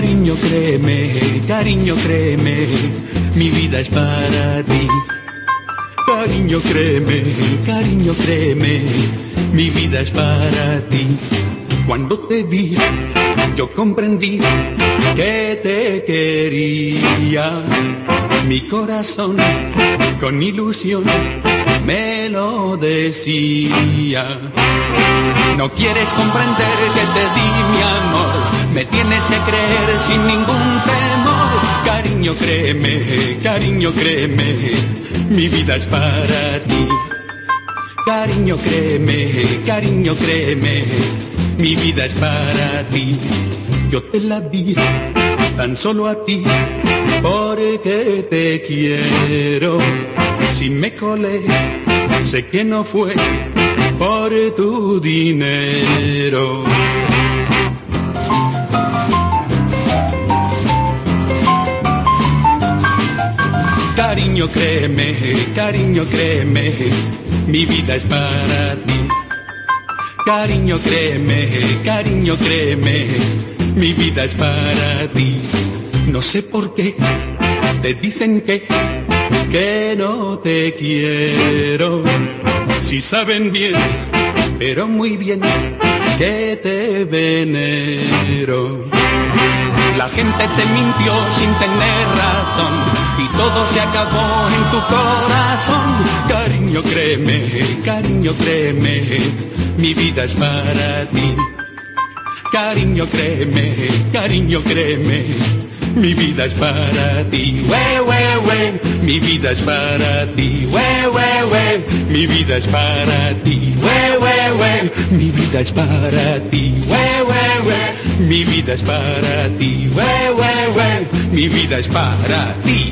Cariño, créeme, cariño, créeme, mi vida es para ti. Cariño, créeme, cariño, créeme, mi vida es para ti. Cuando te vi, yo comprendí que te quería. Mi corazón, con ilusión, me lo decía. No quieres comprender que te di me tienes que creer sin ningún temor. Cariño, créeme, cariño, créeme, mi vida es para ti. Cariño, créeme, cariño, créeme, mi vida es para ti. Yo te la di tan solo a ti, porque te quiero. Si me colé, sé que no fue por tu dinero. Cariño, créeme, cariño, créeme, mi vida es para ti. Cariño, créeme, cariño, créeme, mi vida es para ti. No sé por qué te dicen que, que no te quiero. Si saben bien, pero muy bien, que te venero. La gente te mintió sin tener razón y todo se acabó en tu corazón. Cariño, créeme, cariño, créeme, mi vida es para ti. Cariño, créeme, cariño, créeme, mi vida es para ti. We, we, we, mi vida es para ti. We, we, we, mi vida es para ti. We, we, we, mi vida es para ti. We, mi vida es para ti. We, we, we, mi vida es para ti.